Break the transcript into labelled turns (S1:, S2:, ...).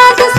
S1: I just.